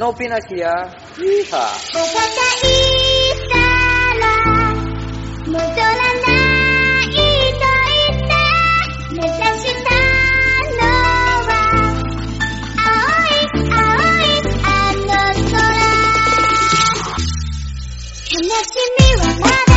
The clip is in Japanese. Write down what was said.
のびなきやいいはわたしゃいったら戻らないと言った目指したのは青い青いあの空楽しみはまだ